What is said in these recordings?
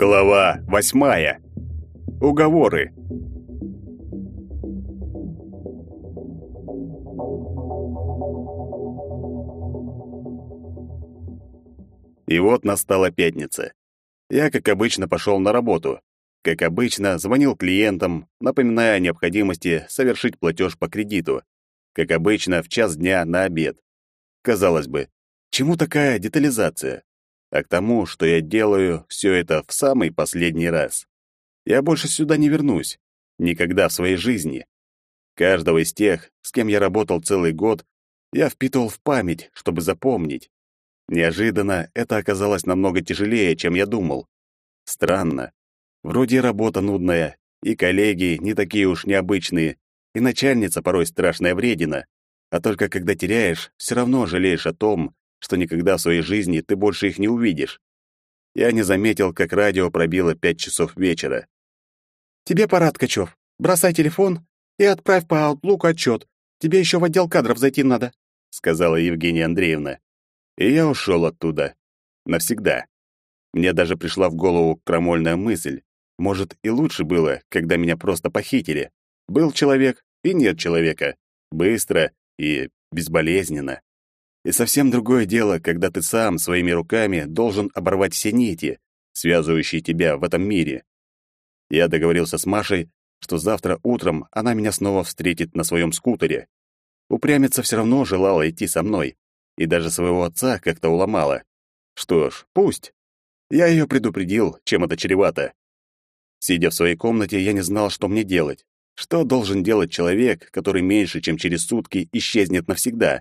Глава восьмая. Уговоры. И вот настала пятница. Я, как обычно, пошел на работу. Как обычно, звонил клиентам, напоминая о необходимости совершить платеж по кредиту. Как обычно, в час дня на обед. Казалось бы, чему такая детализация? А к тому, что я делаю все это в самый последний раз. Я больше сюда не вернусь. Никогда в своей жизни. Каждого из тех, с кем я работал целый год, я впитывал в память, чтобы запомнить. Неожиданно это оказалось намного тяжелее, чем я думал. Странно. Вроде работа нудная, и коллеги не такие уж необычные, и начальница порой страшная вредина. А только когда теряешь, все равно жалеешь о том, что никогда в своей жизни ты больше их не увидишь. Я не заметил, как радио пробило пять часов вечера. «Тебе пора, Ткачев. Бросай телефон и отправь по Outlook отчет. Тебе еще в отдел кадров зайти надо», — сказала Евгения Андреевна. И я ушел оттуда. Навсегда. Мне даже пришла в голову крамольная мысль. Может, и лучше было, когда меня просто похитили. Был человек и нет человека. Быстро и безболезненно. И совсем другое дело, когда ты сам своими руками должен оборвать все нити, связывающие тебя в этом мире. Я договорился с Машей, что завтра утром она меня снова встретит на своем скутере. Упрямица все равно желала идти со мной, и даже своего отца как-то уломала. Что ж, пусть. Я ее предупредил, чем это чревато. Сидя в своей комнате, я не знал, что мне делать. Что должен делать человек, который меньше, чем через сутки исчезнет навсегда?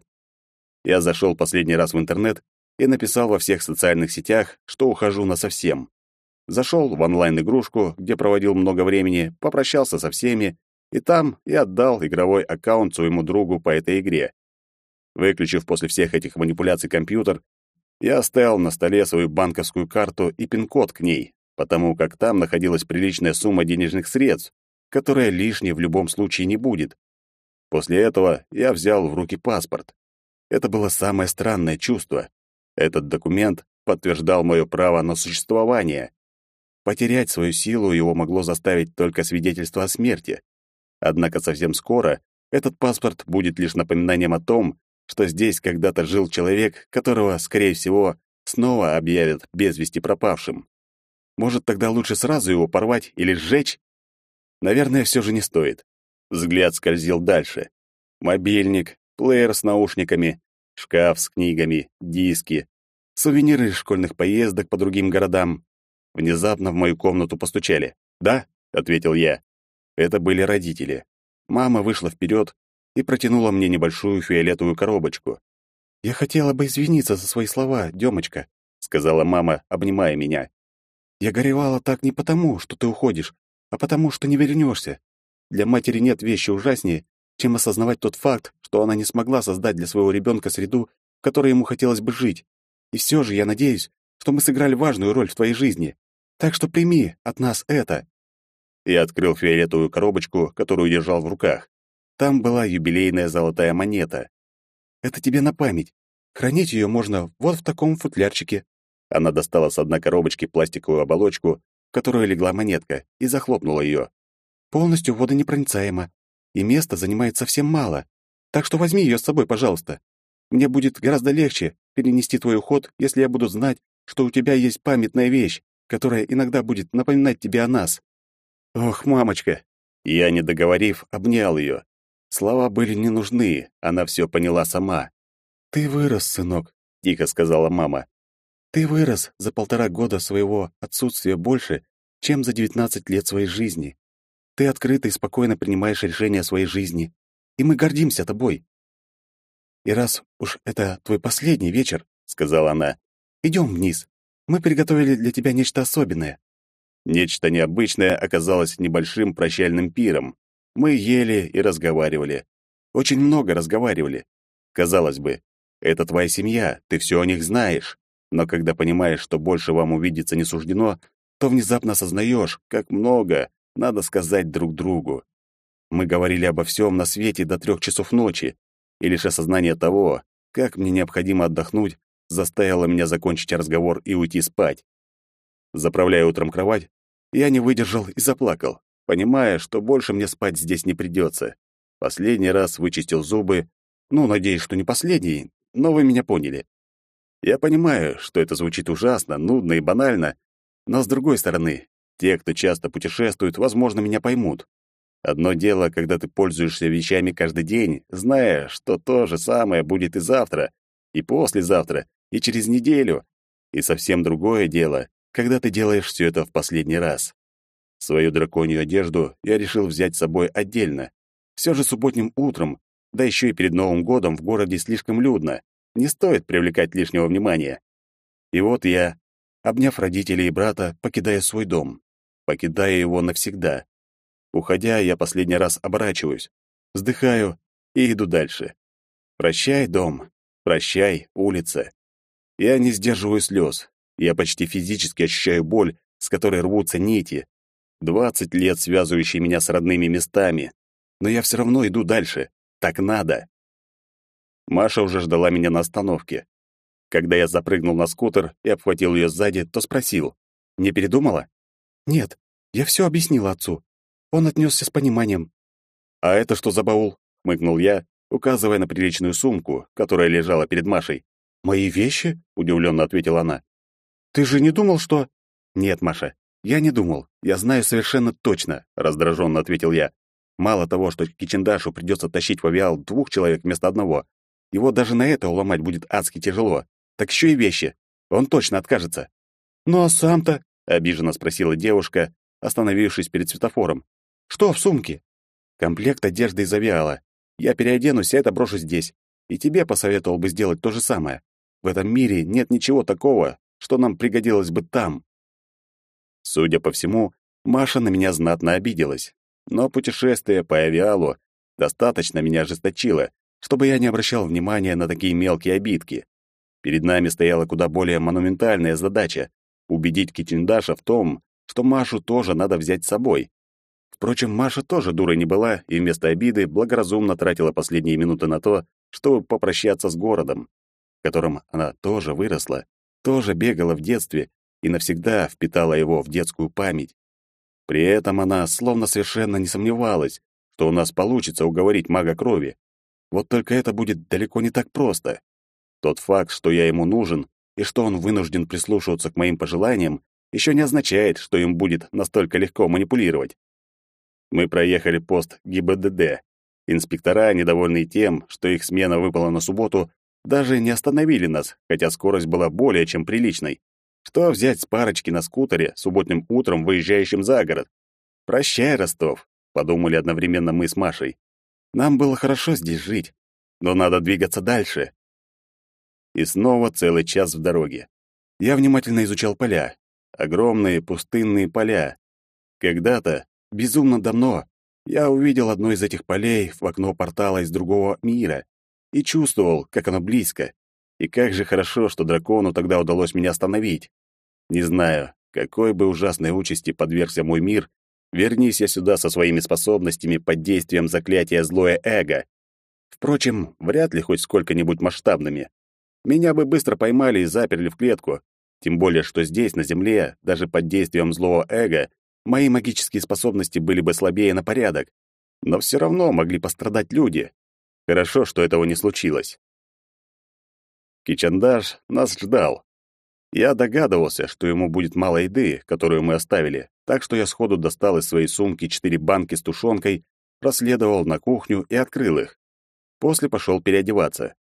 Я зашел последний раз в интернет и написал во всех социальных сетях, что ухожу на совсем. Зашел в онлайн-игрушку, где проводил много времени, попрощался со всеми, и там я отдал игровой аккаунт своему другу по этой игре. Выключив после всех этих манипуляций компьютер, я оставил на столе свою банковскую карту и пин-код к ней, потому как там находилась приличная сумма денежных средств, которая лишней в любом случае не будет. После этого я взял в руки паспорт. Это было самое странное чувство. Этот документ подтверждал мое право на существование. Потерять свою силу его могло заставить только свидетельство о смерти. Однако совсем скоро этот паспорт будет лишь напоминанием о том, что здесь когда-то жил человек, которого, скорее всего, снова объявят без вести пропавшим. Может, тогда лучше сразу его порвать или сжечь? Наверное, все же не стоит. Взгляд скользил дальше. Мобильник, плеер с наушниками, шкаф с книгами, диски, сувениры из школьных поездок по другим городам. Внезапно в мою комнату постучали. «Да», — ответил я. Это были родители. Мама вышла вперед и протянула мне небольшую фиолетовую коробочку. «Я хотела бы извиниться за свои слова, Демочка», — сказала мама, обнимая меня. «Я горевала так не потому, что ты уходишь, а потому, что не вернешься. Для матери нет вещи ужаснее, чем осознавать тот факт, что она не смогла создать для своего ребенка среду, в которой ему хотелось бы жить. И все же я надеюсь, что мы сыграли важную роль в твоей жизни. Так что прими от нас это». Я открыл фиолетовую коробочку, которую держал в руках. Там была юбилейная золотая монета. «Это тебе на память. Хранить ее можно вот в таком футлярчике». Она достала с одной коробочки пластиковую оболочку, в которую легла монетка, и захлопнула ее. «Полностью водонепроницаема и места занимает совсем мало. Так что возьми ее с собой, пожалуйста. Мне будет гораздо легче перенести твой уход, если я буду знать, что у тебя есть памятная вещь, которая иногда будет напоминать тебе о нас. Ох, мамочка. Я, не договорив, обнял ее. Слова были не нужны, она все поняла сама. Ты вырос, сынок, тихо сказала мама. Ты вырос за полтора года своего отсутствия больше, чем за девятнадцать лет своей жизни. Ты открыто и спокойно принимаешь решения о своей жизни, и мы гордимся тобой. И раз уж это твой последний вечер, сказала она, идем вниз. Мы приготовили для тебя нечто особенное. Нечто необычное оказалось небольшим прощальным пиром. Мы ели и разговаривали. Очень много разговаривали. Казалось бы, это твоя семья, ты все о них знаешь. Но когда понимаешь, что больше вам увидеться не суждено, то внезапно осознаешь, как много надо сказать друг другу. Мы говорили обо всем на свете до трех часов ночи, и лишь осознание того, как мне необходимо отдохнуть, заставило меня закончить разговор и уйти спать. Заправляя утром кровать, я не выдержал и заплакал, понимая, что больше мне спать здесь не придется. Последний раз вычистил зубы, ну, надеюсь, что не последний, но вы меня поняли. Я понимаю, что это звучит ужасно, нудно и банально, но с другой стороны, те, кто часто путешествует, возможно, меня поймут. Одно дело, когда ты пользуешься вещами каждый день, зная, что то же самое будет и завтра, и послезавтра, и через неделю. И совсем другое дело, когда ты делаешь все это в последний раз. Свою драконью одежду я решил взять с собой отдельно. Все же субботним утром, да еще и перед Новым годом в городе слишком людно. Не стоит привлекать лишнего внимания. И вот я, обняв родителей и брата, покидаю свой дом. Покидаю его навсегда. Уходя, я последний раз оборачиваюсь, вздыхаю и иду дальше. Прощай, дом. Прощай, улица. Я не сдерживаю слез. Я почти физически ощущаю боль, с которой рвутся нити. Двадцать лет связывающие меня с родными местами. Но я все равно иду дальше. Так надо. Маша уже ждала меня на остановке. Когда я запрыгнул на скутер и обхватил ее сзади, то спросил. «Не передумала?» «Нет, я все объяснила отцу. Он отнесся с пониманием. «А это что за баул?» — хмыкнул я, указывая на приличную сумку, которая лежала перед Машей. «Мои вещи?» — удивленно ответила она. «Ты же не думал, что...» «Нет, Маша, я не думал. Я знаю совершенно точно», — раздраженно ответил я. «Мало того, что Кичендашу придется тащить в авиал двух человек вместо одного, его даже на это уломать будет адски тяжело. Так еще и вещи. Он точно откажется». «Ну а сам-то?» — обиженно спросила девушка, остановившись перед светофором. Что в сумке? Комплект одежды из авиала. Я переоденусь, а это брошу здесь. И тебе посоветовал бы сделать то же самое. В этом мире нет ничего такого, что нам пригодилось бы там. Судя по всему, Маша на меня знатно обиделась. Но путешествие по авиалу достаточно меня ожесточило, чтобы я не обращал внимания на такие мелкие обидки. Перед нами стояла куда более монументальная задача — убедить Китиндаша в том, что Машу тоже надо взять с собой. Впрочем, Маша тоже дурой не была и вместо обиды благоразумно тратила последние минуты на то, чтобы попрощаться с городом, в котором она тоже выросла, тоже бегала в детстве и навсегда впитала его в детскую память. При этом она словно совершенно не сомневалась, что у нас получится уговорить мага крови. Вот только это будет далеко не так просто. Тот факт, что я ему нужен, и что он вынужден прислушиваться к моим пожеланиям, еще не означает, что им будет настолько легко манипулировать. Мы проехали пост ГИБДД. Инспектора, недовольные тем, что их смена выпала на субботу, даже не остановили нас, хотя скорость была более чем приличной. Что взять с парочки на скутере субботним утром, выезжающим за город? «Прощай, Ростов», — подумали одновременно мы с Машей. «Нам было хорошо здесь жить, но надо двигаться дальше». И снова целый час в дороге. Я внимательно изучал поля. Огромные пустынные поля. Когда-то Безумно давно я увидел одно из этих полей в окно портала из другого мира и чувствовал, как оно близко. И как же хорошо, что дракону тогда удалось меня остановить. Не знаю, какой бы ужасной участи подвергся мой мир, вернись я сюда со своими способностями под действием заклятия злое эго. Впрочем, вряд ли хоть сколько-нибудь масштабными. Меня бы быстро поймали и заперли в клетку, тем более что здесь, на Земле, даже под действием злого эго, мои магические способности были бы слабее на порядок, но все равно могли пострадать люди. Хорошо, что этого не случилось. Кичандаш нас ждал. Я догадывался, что ему будет мало еды, которую мы оставили, так что я сходу достал из своей сумки четыре банки с тушенкой, проследовал на кухню и открыл их. После пошел переодеваться.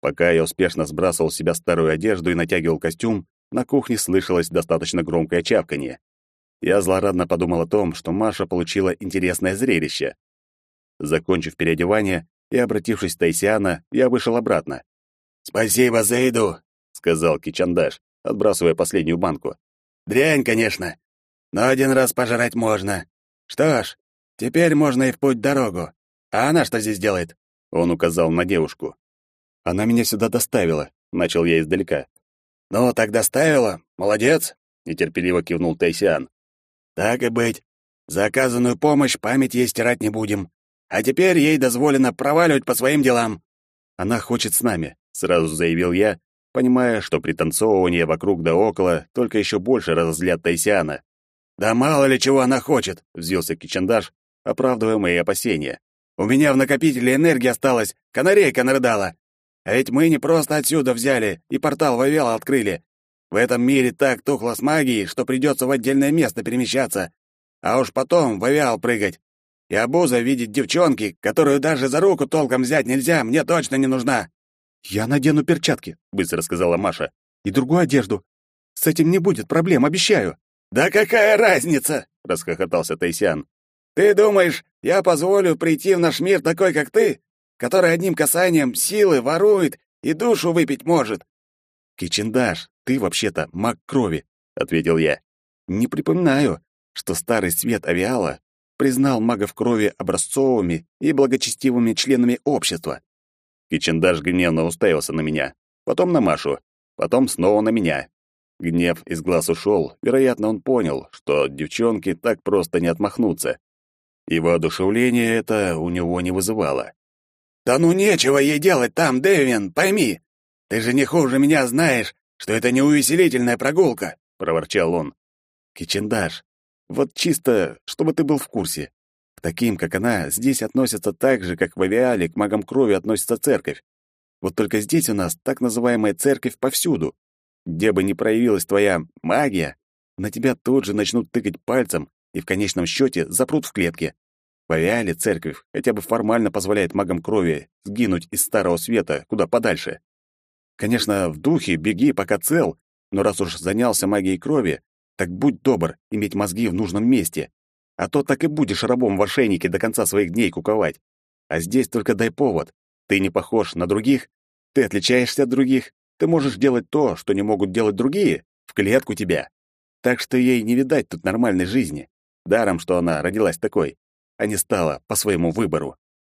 Пока я успешно сбрасывал с себя старую одежду и натягивал костюм, на кухне слышалось достаточно громкое чавканье. Я злорадно подумал о том, что Маша получила интересное зрелище. Закончив переодевание и обратившись к Тайсиана, я вышел обратно. «Спасибо за еду», — сказал Кичандаш, отбрасывая последнюю банку. «Дрянь, конечно, но один раз пожрать можно. Что ж, теперь можно и в путь дорогу. А она что здесь делает?» Он указал на девушку. «Она меня сюда доставила», — начал я издалека. «Ну, так доставила. Молодец», — нетерпеливо кивнул Тайсиан. Так и быть. За оказанную помощь память ей стирать не будем. а теперь ей дозволено проваливать по своим делам. Она хочет с нами, сразу заявил я, понимая, что пританцовывание вокруг да около только еще больше разозлят Тайсиана. Да мало ли чего она хочет, взвился Кичандаш, оправдывая мои опасения. У меня в накопителе энергии осталось, канарейка нарыдала. А ведь мы не просто отсюда взяли и портал Вавел открыли. В этом мире так тухло с магией, что придется в отдельное место перемещаться. А уж потом в Авиал прыгать. И обуза видеть девчонки, которую даже за руку толком взять нельзя, мне точно не нужна. «Я надену перчатки», — быстро сказала Маша. «И другую одежду. С этим не будет проблем, обещаю». «Да какая разница?» — расхохотался Тайсян. «Ты думаешь, я позволю прийти в наш мир такой, как ты, который одним касанием силы ворует и душу выпить может?» «Кичендаш, ты вообще-то маг крови», — ответил я. «Не припоминаю, что старый свет авиала признал магов крови образцовыми и благочестивыми членами общества. Кичендаш гневно уставился на меня, потом на Машу, потом снова на меня. Гнев из глаз ушел, вероятно, он понял, что от девчонки так просто не отмахнуться. И воодушевление это у него не вызывало. «Да ну нечего ей делать там, Дэвин, пойми! Ты же не хуже меня знаешь, что это не увеселительная прогулка!» — проворчал он. «Кичендаш, вот чисто, чтобы ты был в курсе. Таким, как она, здесь относятся так же, как в Авиале к магам крови относится церковь. Вот только здесь у нас так называемая церковь повсюду. Где бы ни проявилась твоя магия, на тебя тут же начнут тыкать пальцем и в конечном счете запрут в клетке. В Авиале церковь хотя бы формально позволяет магам крови сгинуть из Старого Света куда подальше. Конечно, в духе беги, пока цел, но раз уж занялся магией крови, так будь добр иметь мозги в нужном месте а то так и будешь рабом в ошейнике до конца своих дней куковать. А здесь только дай повод. Ты не похож на других, ты отличаешься от других, ты можешь делать то, что не могут делать другие, в клетку тебя. Так что ей не видать тут нормальной жизни. Даром, что она родилась такой, а не стала по своему выбору.